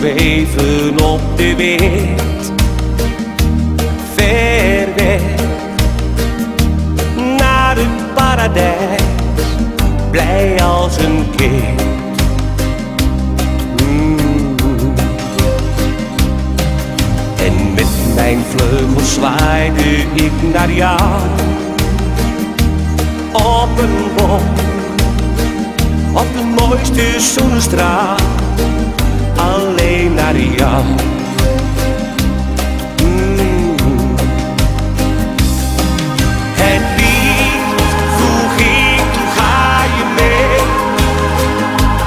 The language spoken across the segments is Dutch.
zweven op de wind, ver weg naar het paradijs, blij als een kind. Mm. En met mijn vleugels zwaaide ik naar jou op een wolk, op de mooiste zonnestraal, jou. Mm. Het lied vroeg ik, toen ga je mee.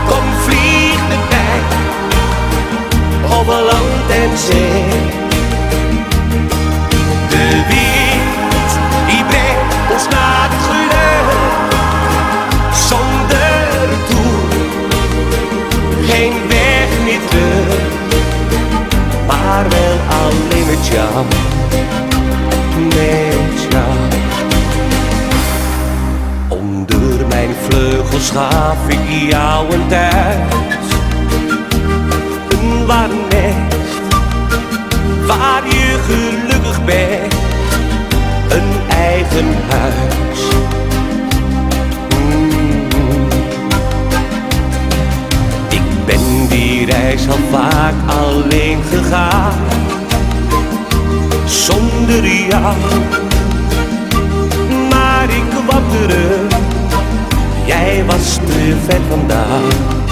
Kom vlieg met mij over land en zee. Maar wel alleen met jou, met jou. Onder mijn vleugels gaf ik jou een thuis, een warm reis al vaak alleen gegaan, zonder jou maar ik kwam. Jij was te ver vandaan.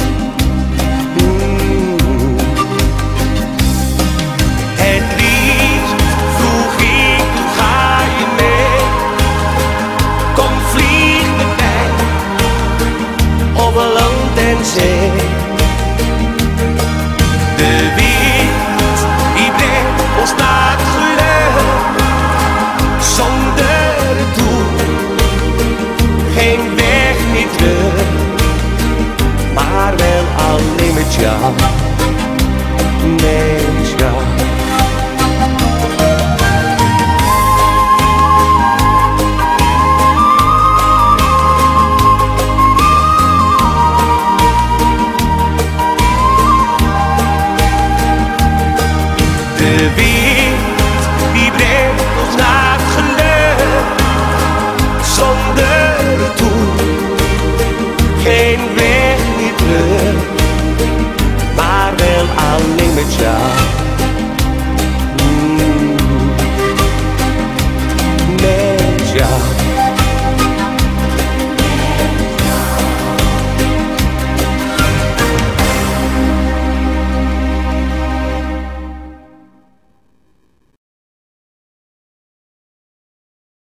Neşga Neşga Devin